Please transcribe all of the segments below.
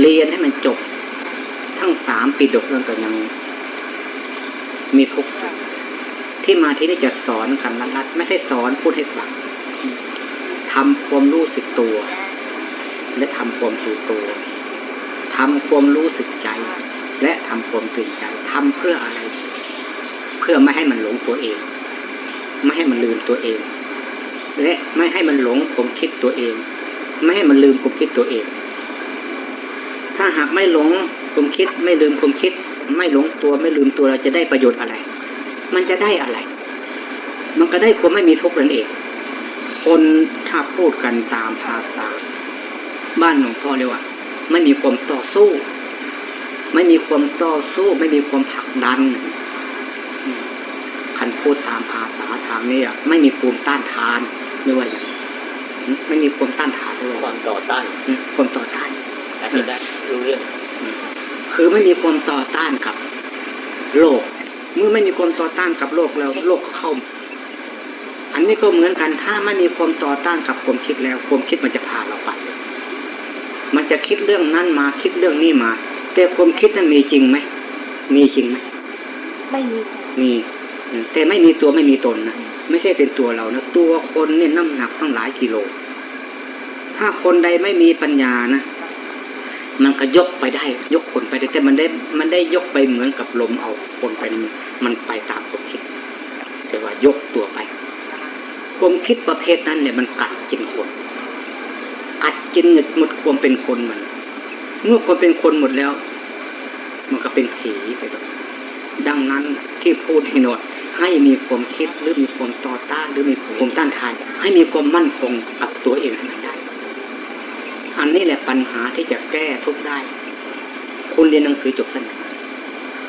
เรียนให้มันจบ ทั้งสามปีดกนั่นก็ยัง มีทุกข์ที่มาที่นี่จะสอนกันลัดๆไม่ใช่สอนพูดให้ฟังทำความรู้สึกตัว และทำความตื่นตัวทำความรู้สึกใจ และทำความตื่นใจทำเพื่ออะไร เพื่อไม่ให้มันหลงตัวเอง ไม่ให้มันลืมตัวเอง และไม่ให้มันหลงผมคิดตัวเอง ไม่ให้มันลืมผมคิดตัวเอง ถ้าหากไม่หลงผมคิดไม่ลืมผมคิด ไม่หลงตัวไม่ลืมตัวเราจะได้ประโยชน์อะไร มันจะได้อะไร มันก็ได้ความไม่มีทุกข์นั่นเอง คนถ้าพูดกันตามภาษา บ้านหลวงพ่อเรียกว่า ไม่มีความต่อสู้ ไม่มีความต่อสู้ ไม่มีความผลักดันคันพูดตามภาษาทางนี้อะไม่มีภูมิต้านทานด้วยไม่มีความต้านทานด้วยความต่อต้านความต่อต้าน อธิบายรู้เรื่อง คือไม่มีความต่อต้านกับ โลก เมื่อไม่มีความต่อต้านกับโลกแล้วโลกเข้า อันนี้ก็เหมือนกันถ้าไม่มีความต่อต้านกับความคิดแล้ว ความคิดมันจะพาเราไปมันจะคิดเรื่องนั้นมาคิดเรื่องนี้มา แต่ความคิดนั้นมีจริงไหมมีจริงไหมไม่มีมีแต่ไม่มีตัวไม่มีตนนะไม่ใช่เป็นตัวเรานะตัวคนเนี่ยน้ำหนักตั้งหลายกิโล ถ้าคนใดไม่มีปัญญานะ มันก็ยกไปได้ ยกคนไปได้แต่มันได้มันได้ยกไปเหมือนกับลมเอาคนไปมันมันไปตามความคิดแต่ว่ายกตัวไปความคิดประเภทนั้นเนี่ยมันกัดกินคนกัดกินหมดความเป็นคนมัน เมื่อความเป็นคนหมดแล้ว มันก็เป็นผีไปแบบดังนั้นที่พูดให้หนดให้มีความคิดหรือมีความต่อต้านหรือมีความต้านทาน ให้มีความมั่นคงกับตัวเองให้ได้ นนี้แหละปัญหาที่จะแก้ทุกได้ คุณเรียนหนังสือจบสั้น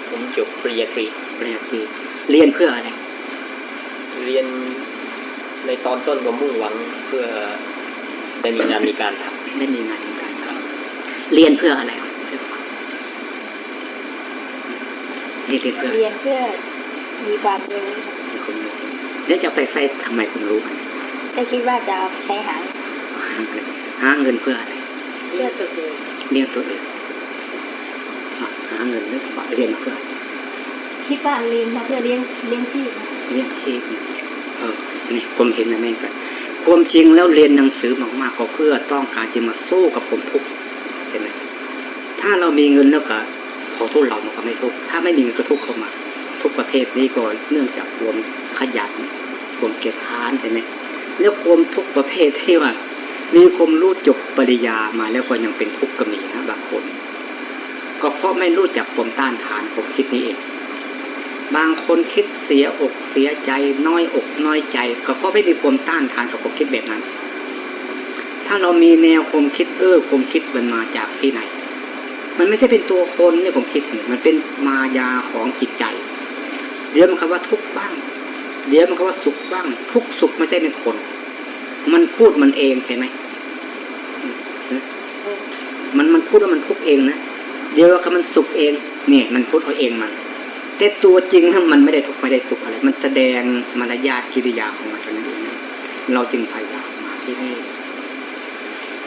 ผมจบปริญญาตรีปริญญาตรีเรียนเพื่ออะไร เรียนในตอนต้นก็มุ่งหวังเพื่อได้มีงานมีการทไม่มีงานทำการทำเรียนเพื่ออะไรเรียนเพื่อเรียนเพื่อมีความรู้มีความรู้แล้วจะไปใส่ทำไมคุณรู้ก็คิดว่าจะเอาใช้หาหาเงินหาเงินเพื่ออะไร เพื่อตัวเองเลี้ยงตัวเองหาเงินหรือว่าเรียนเพื่อคิดว่าเรียนมาเพื่อเลี้ยงเลี้ยงชีพเลี้ยงชีพเออนี่ผมเห็นนะแม่กันความจริงแล้วเรียนหนังสือมากๆก็เพื่อต้องการจะมาสู้กับผมทุกข์เห็นไหมถ้าเรามีเงินแล้วก็พอทุกเรามันก็ไม่ทุกข์ถ้าไม่มีเงินก็ทุกข์เข้ามา ทุกประเทศนี้ก็เนื่องจากความขยันความเกียจค้านใช่ไหมแล้วความทุกประเภทที่ว่า มีคมรู้จบปริญญามาแล้วก็ยังเป็นทุกข์ก็มีนะบางคน ก็เพราะไม่รู้จักความต้านทานความคิดนี้เอง บางคนคิดเสียอกเสียใจน้อยอกน้อยใจ ก็เพราะไม่มีความต้านทานกับความคิดแบบนั้น ถ้าเรามีแนวความคิดเออความคิดมันมาจากที่ไหน มันไม่ใช่เป็นตัวคนเนี่ยผมคิดมันเป็นมายาของจิตใจเดี๋ยวมันคำว่าทุกข์บ้าง เดี๋ยวมันคำว่าสุขบ้าง ทุกสุขไม่ใช่เป็นคน มันพูดมันเองใช่ไหม มันมันพูดว่ามันทุกเองนะเดี๋ยวก็มันสุขเองเนี่ยมันพูดเอาเองมันแต่ตัวจริงมันไม่ได้ทุกข์ไม่ได้สุขอะไร มันแสดงมารยาทกิริยาของมันเท่านั้นเองเราจึงพยายามมาที่นี่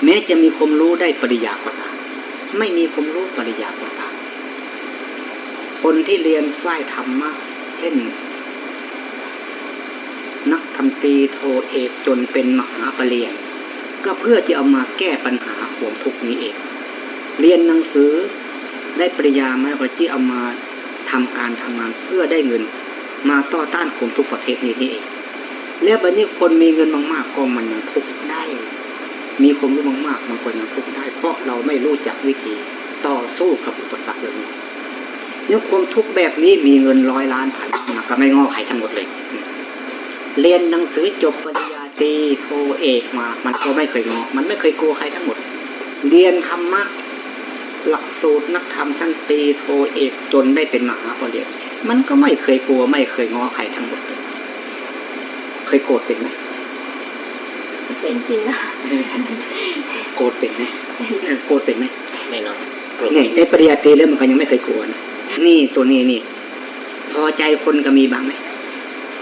แม้จะมีความรู้ได้ปริยาก็ตามไม่มีความรู้ปริยาก็ตามคนที่เรียนฝ่ายธรรมะเช่นนักทำตีโทเอกจนเป็นมหาปรริญญา ก็เพื่อจะเอามาแก้ปัญหาความทุกข์นี้เอง เรียนหนังสือได้ปริญญามก็ที่เอามาทำการทำงานเพื่อได้เงิน มาต่อต้านความทุกข์ประเภทนี้นี่เอง แล้วบัดนี้คนมีเงินมากๆก็มันยังทุกข์ได้ มีความรู้มากๆบางคนยังทุกข์ได้ เพราะเราไม่รู้จักวิธีต่อสู้กับอุปสรรคเหล่านี้เนี่ยความทุกข์แบบนี้มีเงินร้อยล้านพันมันก็ไม่งอใครทั้งหมดเลย เรียนหนังสือจบปริญญา ตรีโทเอกมา มันก็ไม่เคยงอมันไม่เคยกลัวใครทั้งหมด เรียนธรรมะหลักสูตรนักธรรมชั้นตรีโทเอกจนได้เป็นมหาปรริญญามันก็ไม่เคยกลัวไม่เคยงอใครทั้งหมดเลยเคยโกรธเป็นไหมเป็นจริงนะโกรธเป็นไหมเออโกรธเป็นไหมำแน่นอนโกรธนี่ในปริญญาตรีแล้วมันก็ยังไม่เคยกลัวนะนี่ตัวนี้นี่ พอใจคนก็มีบ้างไหม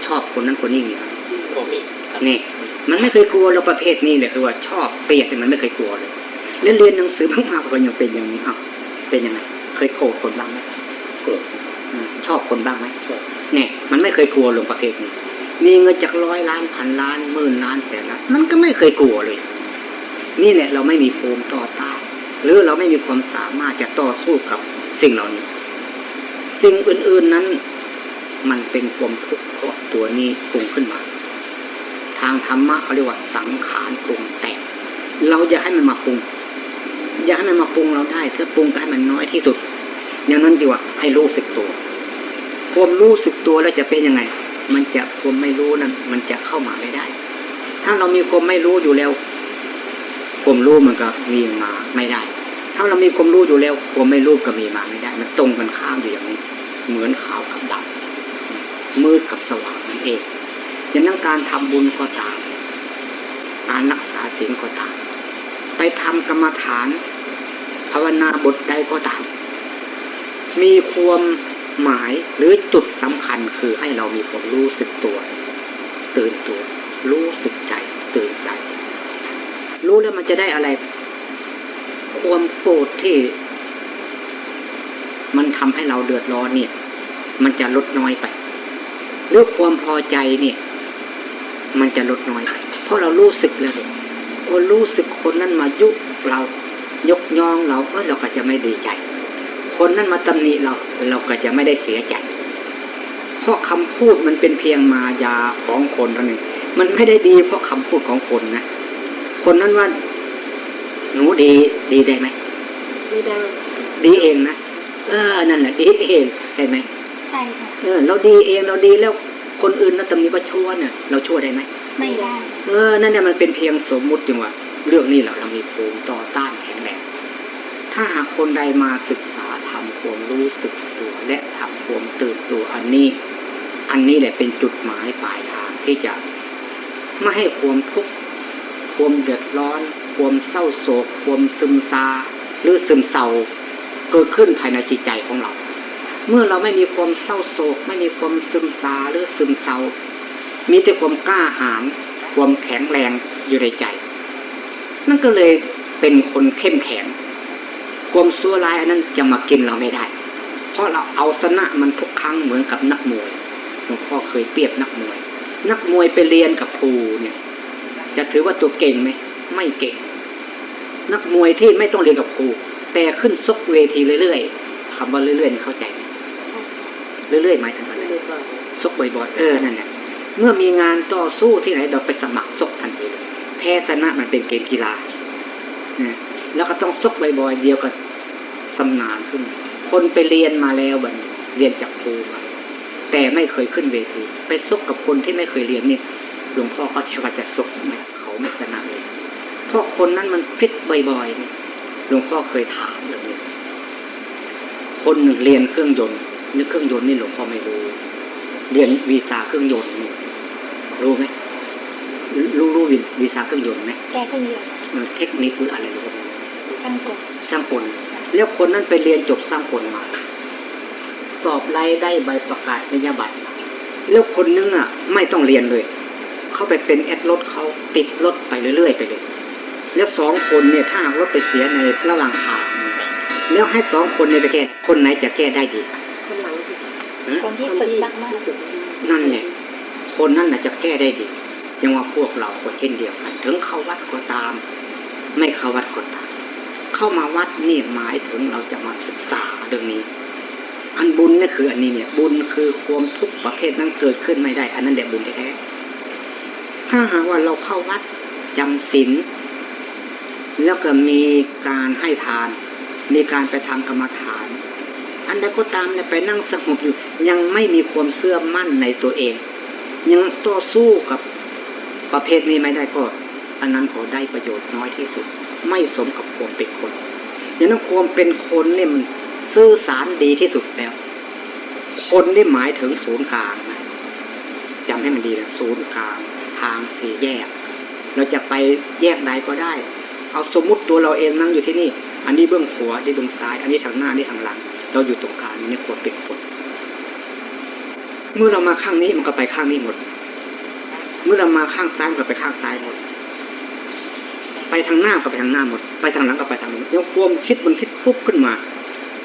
ชอบคนนั้นคนนี้มีบ้างก็มีครับนี่ มันไม่เคยกลัวเราประเภทนี้เลยคือว่าชอบเปลี่ยนแต่มันไม่เคยกลัวเลยเรียนเรียนหนังสือมากๆก็ยังเป็นอย่างนี้อ้าวเป็นยังไงเคยโกรธคนบ้างไหมโกรธอืมชอบคนบ้างไหมชอบเนี่ย มันไม่เคยกลัวลงประเภทนี้มีเงินจากร้อยล้านพันล้านหมื่นล้านแสนล้านมันก็ไม่เคยกลัวเลย นี่แหละเราไม่มีภูมิต่อต้านหรือเราไม่มีความสามารถจะต่อสู้กับสิ่งเหล่านี้ สิ่งอื่นๆนั้น มันเป็นความทุกข์เพราะตัวนี้ปรุงขึ้นมา ทางธรรมะเขาเรียกว่าสังขารปรุงแต่งเราอย่าให้มันมาปรุงอย่าให้มันมาปรุงเราได้ถ้าปรุงก็ให้มันน้อยที่สุดอย่างนั้นดีกว่าให้รู้สึกตัวความรู้สึกตัวแล้วจะเป็นยังไง มันจะความไม่รู้นั้นมันจะเข้ามาไม่ได้ ถ้าเรามีความไม่รู้อยู่แล้วความรู้มันก็มีมาไม่ได้ ถ้าเรามีความรู้อยู่แล้วความไม่รู้ก็มีมาไม่ได้ มันตรงกันข้ามอยู่อย่างนี้ เหมือนขาวกับดำมืดกับสว่างนั่นเอง อย่างนั้นการทำบุญก็ตามการรักษาศีลก็ตามไปทำกรรมฐาน ภาวนาบทใดก็ตาม มีความหมายหรือจุดสำคัญคือให้เรามีความรู้สึกตัว ตื่นตัว รู้สึกใจ ตื่นใจ รู้แล้วมันจะได้อะไร ความโกรธที่ มันทำให้เราเดือดร้อนเนี่ย มันจะลดน้อยไปหรือความพอใจเนี่ย มันจะลดน้อยไปเพราะเรารู้สึกแล้วเนี่ยพอรู้สึกคนนั้นมายุเรายกย่องเราเออเราก็จะไม่ดีใจ คนนั้นมาตำหนิเรา เราก็จะไม่ได้เสียใจ เพราะคำพูดมันเป็นเพียงมายาของคนเท่านั้นมันไม่ได้ดีเพราะคำพูดของคนนะคนนั้นว่าหนูดีดีได้ไหมไม่ได้ดีเองนะเออนั่นแหละดีเองใช่ไหมใช่ค่ะเออเราดีเองเราดีแล้ว คนอื่นนะตำหนิว่าชั่วเนี่ยเราชั่วได้ไหมไม่ได้ เออ นั่นเนี่ยมันเป็นเพียงสมมุติจังว่าเรื่องนี้เราเรามีภูมิต่อต้านแข็งแรงถ้าหากคนใดมาศึกษาทำความรู้สึกตัวและทำความตื่นตัวอันนี้ อันนี้แหละเป็นจุดหมายปลายทางที่จะไม่ให้ความทุกข์ความเดือดร้อน ความเศร้าโศก ความซึมซาหรือซึมเศร้าเกิดขึ้นภายในจิตใจของเรา เมื่อเราไม่มีความเศร้าโศก ไม่มีความซึมซาหรือซึมเศร้า มีแต่ความกล้าหาญความแข็งแรงอยู่ในใจ นั่นก็เลยเป็นคนเข้มแข็ง ความซัวร้ายอันนั้นจะมากินเราไม่ได้ เพราะเราเอาชนะมันทุกครั้งเหมือนกับนักมวยหลวงพ่อเคยเปรียบนักมวย นักมวยไปเรียนกับครูเนี่ย จะถือว่าตัวเก่งไหมไม่เก่ง นักมวยที่ไม่ต้องเรียนกับครูแต่ขึ้นซกเวทีเรื่อยๆ คำว่าเรื่อยๆนี่เข้าใจไหมเรื่อยๆหมายถึงอะไรซกบ่อยๆเออนั่นแหละเมื่อมีงานต่อสู้ที่ไหนเราไปสมัครซกทันทีเลยแพ้ชนะมันเป็นเกมกีฬานะแล้วก็ต้องซกบ่อยๆเดียวกับสำนานขึ้น คนไปเรียนมาแล้วแบบเรียนจากครูมาแต่ไม่เคยขึ้นเวที ไปซกกับคนที่ไม่เคยเรียนเนี่ยหลวงพ่อเขาเชื่อว่าจะซกไหมเขาไม่ชนะเลยเพราะคนนั้นมันฟิตบ่อยๆเนี่ยหลวงพ่อเคยถามเลย คนหนึ่งเรียนเครื่องยนต์นึกเครื่องยนต์นี่หลวงพ่อไม่รู้ เรียนวีซ่าเครื่องยนต์นี่รู้ไหมรู้รู้วีวีซ่าเครื่องยนต์ไหมแกก็เยอะเออเทคนิคหรืออะไรรู้ไหมตั้งกฎสร้างคนแล้วคนนั้นไปเรียนจบสร้างคนมา สอบไล่ได้ใบประกาศนียบัตรแล้วคนนึงอะ ไม่ต้องเรียนเลย เขาไปเป็นแอดรถเขาติดรถไปเรื่อยๆไปเลย แล้วสองคนเนี่ยถ้าหากรถไปเสียในระหว่างทางเนี่ย แล้วให้สองคนเนี่ยไปแก้คนไหนจะแก้ได้ดีคนหลังสิฮะคนที่ฝึกมากมากนั่นแหละคนนั้นน่ะจะแก้ได้ดียังว่าพวกเราก็เช่นเดียวกันถึงเข้าวัดก็ตาม ไม่เข้าวัดก็ตาม เข้ามาวัดนี่หมายถึงเราจะมาศึกษาเรื่องนี้ อันบุญนี่คืออันนี้เนี่ย บุญคือความทุกข์ประเภทนั้นเกิดขึ้นไม่ได้ อันนั้นแหละบุญแท้ๆถ้าหากว่าเราเข้าวัดจำศีลแล้วก็มีการให้ทาน มีการไปทำกรรมฐาน อันใดก็ตามเนี่ยไปนั่งสงบอยู่ ยังไม่มีความเชื่อมั่นในตัวเอง ยังต่อสู้กับประเภทนี้ไม่ได้ก็ อันนั้นขอได้ประโยชน์น้อยที่สุด ไม่สมกับความเป็นคนอย่างนั้นความเป็นคนเนี่ยมันสื่อสารดีที่สุดแล้ว คนนี่หมายถึงศูนย์กลางนะจำให้มันดีนะศูนย์กลางทางสี่แยก เราจะไปแยกใดก็ได้ เอาสมมุติตัวเราเองนั่งอยู่ที่นี่ อันนี้เบื้องขวาอันนี้เบื้องซ้าย อันนี้ทางหน้าอันนี้ทางหลัง เราอยู่ตรงกลางนี่ควรเป็นคนเมื่อเรามาข้างนี้มันก็ไปข้างนี้หมด เมื่อเรามาข้างซ้ายก็ไปข้างซ้ายหมด ไปทางหน้าก็ไปทางหน้าหมด ไปทางหลังก็ไปทางหลังยังความคิดมันคิดฟุบขึ้นมา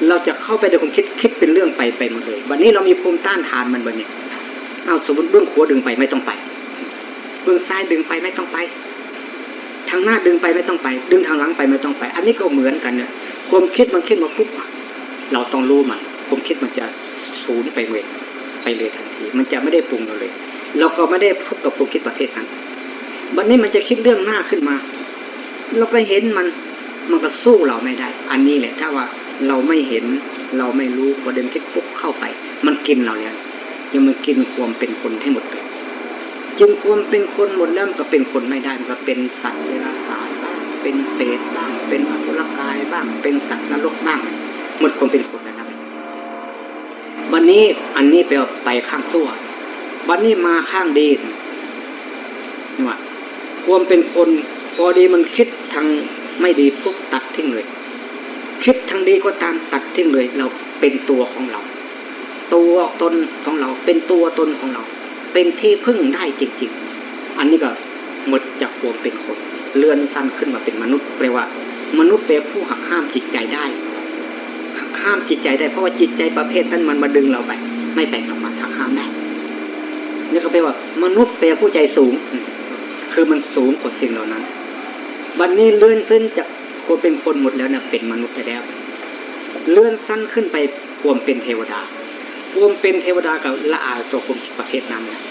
เราจะเข้าไปในความคิดคิดเป็นเรื่องไปไปหมดเลย วันนี้เรามีภูมิต้านทานมันวันนี้เอาสมมติเบื้องขวาดึงไปไม่ต้องไป เบื้องซ้ายดึงไปไม่ต้องไปางหน้าดึงไปไม่ต้องไป ดึงทางหลังไปไม่ต้องไป อันนี้ก็เหมือนกันเนี่ยความคิดมันคิดมาปุ๊บเราต้องรู้มันความคิดมันจะสูญไปเลยไปเลยทันที มันจะไม่ได้ปรุงเราเลย เราก็ไม่ได้พบกับความคิดประเภทนั้นวันนี้มันจะคิดเรื่องหน้าขึ้นมา เราไปเห็นมันมันก็สู้เราไม่ได้ อันนี้แหละ ถ้าว่าเราไม่เห็นเราไม่รู้ประเด็นคิดปุ๊บเข้าไป มันกินเราเนี่ยยังมันกินความเป็นคนให้หมดเลย จึงความเป็นคนหมดแล้วมันก็เป็นคนไม่ได้มันก็เป็นสัตว์เดรัจฉานบ้างเป็นเปรตบ้างเป็นอสุรกายบ้างเป็นสัตว์นรกบ้างหมดความเป็นคนแล้วนะวันนี้อันนี้ไปไปข้างตัววันนี้มาข้างดีนี่ว่าความเป็นคนพอดีมันคิดทางไม่ดีปุ๊บตัดทิ้งเลย คิดทางดีก็ตามตัดทิ้งเลย เราเป็นตัวของเรา ตัวตนของเราเป็นตัวตนของเรา เป็นที่พึ่งได้จริงๆ อันนี้ก็หมดจากความเป็นคน เลื่อนสั้นขึ้นมาเป็นมนุษย์แปลว่า มนุษย์เป็นผู้หักห้ามจิตใจได้หักห้ามจิตใจได้เพราะว่าจิตใจประเภทนั้นมันมาดึงเราไป ไม่แตกออกมาหักห้ามได้นี่ก็แปลว่า มนุษย์เป็นผู้ใจสูง คือมันสูงกว่าสิ่งเหล่านั้นวันนี้เลื่อนขึ้นจากความเป็นคนหมดแล้วเนี่ยเป็นมนุษย์ไปแล้ว เลื่อนสั้นขึ้นไปความเป็นเทวดา วมเป็นเทวดากับละอายตัวความคิดประเภทนั้นนะ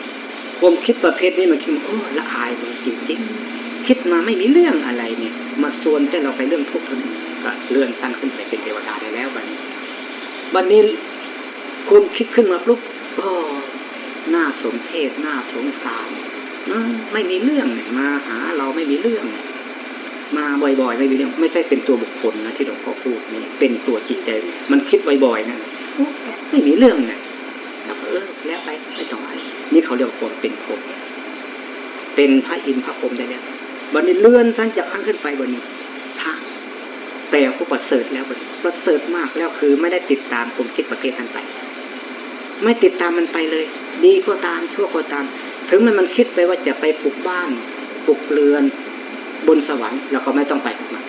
ความคิดประเภทนี้มันคิดว่าโอ้ละอายมันจริงๆคิดมาไม่มีเรื่องอะไรเนี่ย มาส่วนแต่เราไปเรื่องทุกข์เท่านั้นก็เลื่อนสั้นขึ้นไปเป็นเทวดาได้แล้ววันนี้วันนี้ความคิดขึ้นมาปุ๊บโอ้น่าสมเพชน่าสงสารไม่มีเรื่องเนี่ยมาหาเราไม่มีเรื่อง มาบ่อยๆ ไม่มีเรื่อง ไม่ใช่เป็นตัวบุคคลนะที่หลวงพ่อพูดนี่เป็นตัวจิตใจ มันคิดบ่อยๆนะ ไม่มีเรื่องนี่ยแล้วก็เออแล้วไปไม่ต้องอะไรนี่เขาเรียกว่าคนเป็นคนเป็นพระอินทร์พระพรหมได้แล้ววันนี้เลื่อนสั้นจากขั้นขึ้นไปบนนี้พระแต่ผู้ประเสริฐแล้วบัดนี้ประเสริฐมากแล้วคือไม่ได้ติดตามผมคิดประเภทนั้นไป ไม่ติดตามมันไปเลย ดีก็ตามชั่วก็ตาม ถึงมันมันคิดไปว่าจะไปปลูกบ้านปลูกเรือน บนสวรรค์เราก็ไม่ต้องไปกับมัน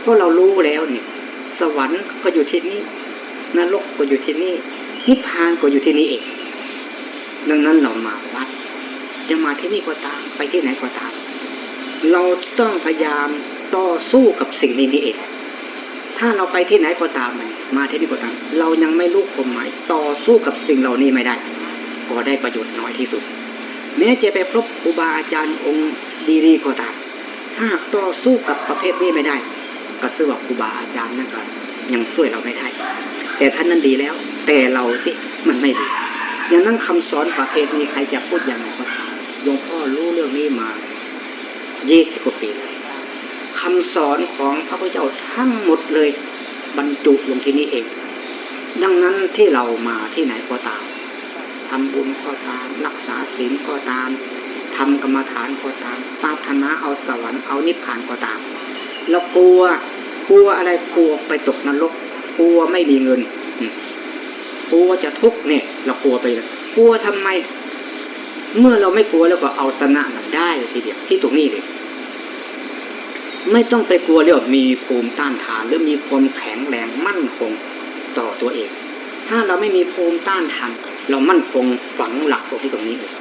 เพราะเรารู้แล้วนี่สวรรค์ก็อยู่ที่นี่ นรกก็อยู่ที่นี่นิพพานก็อยู่ที่นี่เองดังนั้นเรามาวัดจะมาที่นี่ก็ตามไปที่ไหนก็ตาม เราต้องพยายามต่อสู้กับสิ่งนี้นี่เอง ถ้าเราไปที่ไหนก็ตามมันมาที่นี่ก็ตาม เรายังไม่รู้ความหมายต่อสู้กับสิ่งเหล่านี้ไม่ได้ ก็ได้ประโยชน์น้อยที่สุด แม้จะไปพบครูบาอาจารย์องค์ดีๆก็ตาม ถ้าต่อสู้กับประเภทนี้ไม่ได้ ก็ซื้อว่าครูบาอาจารย์นั่นก็ ยังช่วยเราไม่ได้ แต่ท่านนั้นดีแล้ว แต่เราสิมันไม่ดีอย่างนั้นคำสอนประเภทนี้ใครจะพูดอย่างไรก็ตามหลวงพ่อรู้เรื่องนี้มายี่สิบกว่าปีแล้วคำสอนของพระพุทธเจ้าทั้งหมดเลย บรรจุลงที่นี่เอง ดังนั้นที่เรามาที่ไหนก็ตามทำบุญก็ตาม รักษาศีลก็ตามทำกรรมฐานก็ตามปรารถนาเอาสวรรค์เอานิพพานก็ตามเรากลัว กลัวอะไรกลัวไปตกนรกกลัวไม่มีเงินกลัวจะทุกข์เนี่ย เรากลัวไปเลยกลัวทำไม เมื่อเราไม่กลัวแล้วก็เอาชนะมันได้ทีเดียวที่ตรงนี้เลยไม่ต้องไปกลัวเรื่องมีภูมิต้านทาน หรือมีความแข็งแรงมั่นคงต่อตัวเอง ถ้าเราไม่มีภูมิต้านทาน เรามั่นคงฝังหลักตรงที่ตรงนี้เลย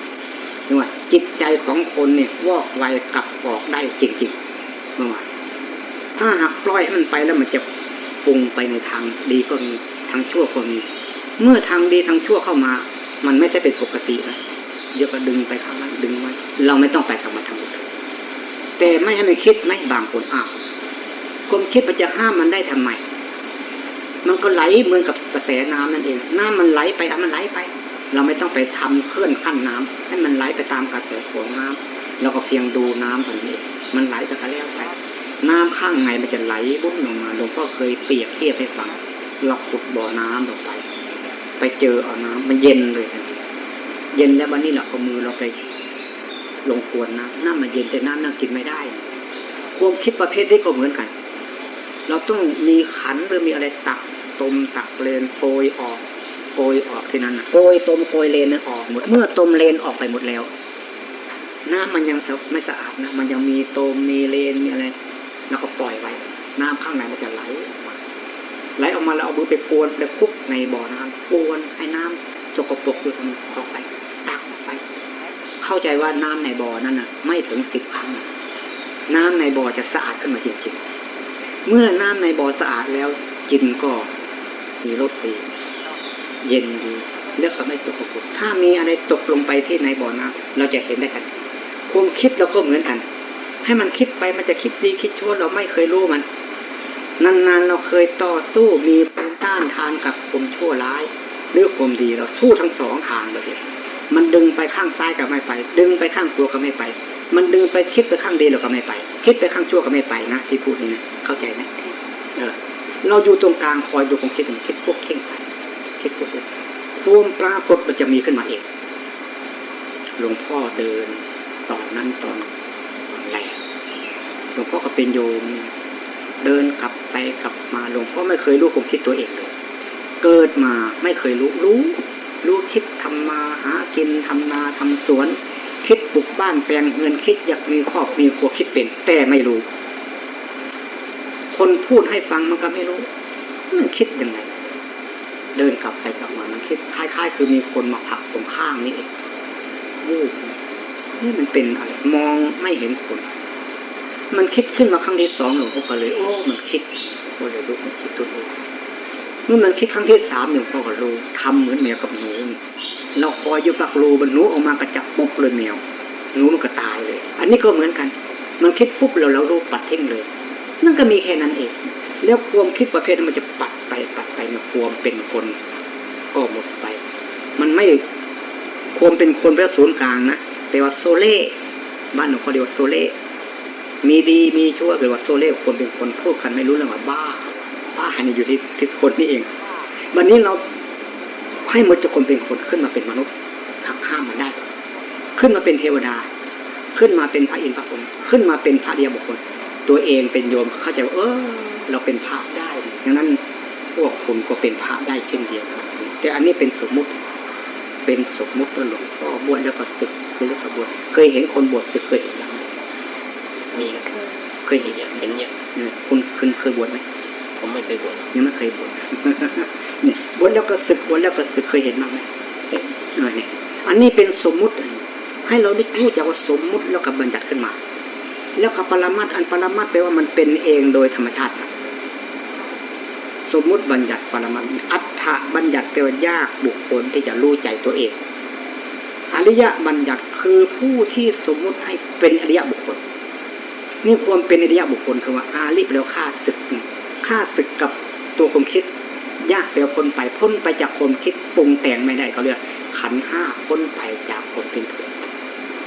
นี่ว่าจิตใจของคนเนี่ยวอกไวกลับออกได้จริงๆเมื่า ถ้าหากปล่อยให้มันไปแล้วมันจะปรุงไปในทางดีก็มีทางชั่วก็มีเมื่อทางดีทางชั่วเข้ามา มันไม่ใช่เป็นปกตินะเดี๋ยวก็ดึงไปข้างนั้นดึงไว้ เราไม่ต้องไปกับมันทั้งหมดแต่ไม่ให้มันคิดไม่บางคนอ้าวความคิดมันจะห้ามมันได้ทำไม มันก็ไหลเหมือนกับกระแสน้ำนั่นเอง น้ำมันไหลไปอะมันไหลไป เราไม่ต้องไปทำเคลื่อนขั้นน้ำให้มันไหลไปตามกระแสของน้ำเราก็เพียงดูน้ำแบบนี้ มันไหลไปก็แล้วไป น้ำข้างในมันจะไหลบุ้นลงมาหลวงพ่อเคยเปรียบเทียบให้ฟังเราขุดบ่อน้ำลงไป ไปเจอเอาน้ำมันเย็นเลยนทีเย็นแล้ววันนี้เราเอามือเราไปลงกวนน้ำน้ำมันเย็นแต่น้ำน่ากินไม่ได้ความคิดประเภทนี้ก็เหมือนกัน เราต้องมีขันหรือมีอะไรตักต้มตักเลนโกยออกโกยออกที่นั้นนะโกยต้มโกยเลนนั้นออกหมด เมื่อต้มเลนออกไปหมดแล้วน้ำมันยังไม่สะอาดนะมันยังมีโตมมีเลนมีอะไร แล้วก็ปล่อยไว้ น้ำข้างในมันจะไหลออกมาไหลออกมาแล้วเอามือไปปวนไปคุกในบ่อน้ำปวนให้น้ำสกปรกอยู่มันออกไปตักออกไป เข้าใจว่าน้ำในบ่อนั้นน่ะ ไม่ถึงสิบครั้งน้ำในบ่อจะสะอาดขึ้นมาจริงๆ เมื่อน้ำในบ่อสะอาดแล้วกินก็มีรสดีเย็นดีเลือกก็ไม่สกปรกถ้ามีอะไรตกลงไปที่ในบ่อน้ำเราจะเห็นได้กันความคิดเราก็เหมือนกัน ให้มันคิดไปมันจะคิดดีคิดชั่วเราไม่เคยรู้มัน นานๆเราเคยต่อสู้มีภูมิต้านทานกับความชั่วร้าย หรือความดีเราสู้ทั้งสองทางเลยมันดึงไปข้างซ้ายก็ไม่ไป ดึงไปข้างตัวก็ไม่ไป มันดึงไปคิดไปข้างดีเราก็ไม่ไป คิดไปข้างชั่วก็ไม่ไปนะที่พูดนี่นะเข้าใจไหมเออ เราอยู่ตรงกลางคอยดูความคิดมันคิดพวกเข่งไปคิดพวกนี้รวมปรากฏมันจะมีขึ้นมาเองหลวงพ่อเดินตอนนั้นตอน หลวงพ่อก็เป็นโยม เดินกลับไปกลับมาหลวงพ่อไม่เคยรู้ความคิดตัวเองเลยเกิดมาไม่เคยรู้รู้ รู้คิดทำมาหากินทำนาทำสวน คิดปลูกบ้านแปลงเงินคิดอยากมีครอบมีครัวคิดเป็น แต่ไม่รู้ คนพูดให้ฟังมันก็ไม่รู้มันคิดยังไงเดินกลับไปกลับมามันคิดคล้ายๆ คือมีคนมาผลักตรงข้างนี่เองวูบนี่มันเป็นอะไรมองไม่เห็นผล มันคิดขึ้นมาครั้งที่สองหลวงพ่อก็เลยโอ้ มันคิดก็เลยรู้มันคิดตัวเองเมื่อมันคิดครั้งที่สามหลวงพ่อก็รู้ทำเหมือนแมวกับหนูเราคอยอยู่ปากรูบรรนุออกมากระจับปุ๊บเลยแมวหนูมันก็ตายเลย อันนี้ก็เหมือนกัน มันคิดปุ๊บเราเรารู้ปัดทิ้งเลยนั่นก็มีแค่นั้นเอง แล้วความคิดประเภทนั้นมันจะปัดไปปัดไปมันความเป็นคนก็หมดไป มันไม่ความเป็นคนเป็นศูนย์กลางนะแต่ว่าโซเล่บ้านหนูเขาเรียกว่าโซเล่ มีดีมีชั่วหรือว่าโซเล่คนเป็นคนพูดกันไม่รู้เรื่องว่าบ้า บ้านี่อยู่ที่ที่คนนี่เอง วันนี้เราให้มดจาคนเป็นคนขึ้นมาเป็นมนุษย์หักห้ามมันได้ ขึ้นมาเป็นเทวดา ขึ้นมาเป็นพระอินทร์พระพรหมขึ้นมาเป็นพระเดียบุคคล ตัวเองเป็นโยมเข้าใจว่าเออ เราเป็นพระได้ดังนั้นพวกคุณก็เป็นพระได้เช่นเดียวกันแต่อันนี้เป็นสมมุติ เป็นสมมุติว่าหลวงพ่อบวชแล้วก็ศึกหรือก็บวชเคยเห็นคนบวชศึกเคยเห็นยัง มีครับเคยเห็นเห็นยังเห็นเยอะเนี่ยคุณคุณเคยบวชไหมผมไม่เคยบวชยังไม่เคยบวชเนี่ยบวชแล้วก็ศึกบวชแล้วก็ศึกเคยเห็นบ้างไหมเห็นเออเนี่ยอันนี้เป็นสมมุติ ให้เราได้รู้จักว่าสมมุติแล้วก็บัญญัติขึ้นมา แล้วก็ปรมัตถ์อันปรมัตถ์แปลว่ามันเป็นเองโดยธรรมชาติ สมมุติบัญญัติปรมัตถ์อัฏฐบัญญัติแปลว่ายากบุคคลที่จะรู้ใจตัวเองอริยบัญญัติคือผู้ที่สมมุติให้เป็นอริยบุคคล นี่ความเป็นอริยบุคคลคือว่าอาลิแปลว่าฆ่าศึกฆ่าศึกกับตัวความคิด ยากแปลว่าพ้นไปพ้นไปจากความคิดปรุงแต่งไม่ได้เขาเรียกขันห้าพ้นไปจากความเป็นทุกข์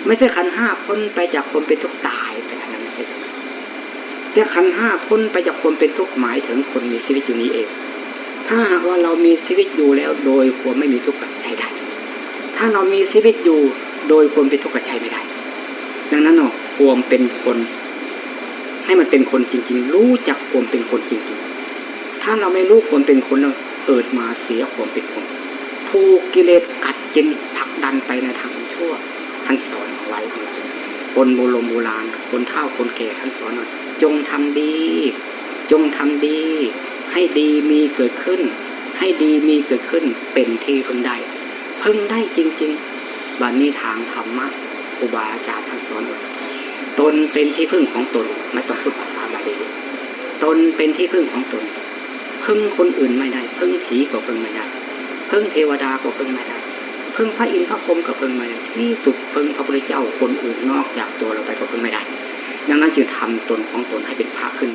ไม่ใช่ขันห้าพ้นไปจากความเป็นทุกข์ตายไปอันนั้นไม่ใช่แต่ขันห้าพ้นไปจากความเป็นทุกข์หมายถึงคนมีชีวิตอยู่นี้เอง ถ้าหากว่าเรามีชีวิตอยู่แล้วโดยความไม่มีทุกข์กับใจได้ ถ้าเรามีชีวิตอยู่โดยความเป็นทุกข์กับใจไม่ได้ ดังนั้นเนาะความเป็นคน ให้มันเป็นคนจริง ๆ รู้จักความเป็นคนจริง ๆ ถ้าเราไม่รู้ความเป็นคนเราเกิดมาเสียความเป็นคนถูกกิเลสกัดกินผลักดันไปในทางชั่วท่านสอนเอาไว้คนโบราณโบราณคนเฒ่าคนแก่ท่านสอนว่าจงทำดี จงทำดี ให้ดีมีเกิดขึ้น ให้ดีมีเกิดขึ้น เป็นที่พึงได้พึงได้จริงๆวันนี้ทางธรรมะครูบาอาจารย์ท่านสอนว่า ตนเป็นที่พึ่งของตนไม่ต้องพูดภาษาบาลีตนเป็นที่พึ่งของตน พึ่งคนอื่นไม่ได้ พึ่งผีก็พึ่งไม่ได้ พึ่งเทวดาก็พึ่งไม่ได้ พึ่งพระอินทร์พระพรหมก็พึ่งไม่ได้ที่สุดพึ่งพระพุทธเจ้าคนอื่นนอกจากตัวเราไปก็พึ่งไม่ได้ ดังนั้นจึงทำตนของตนให้เป็นพระขึ้น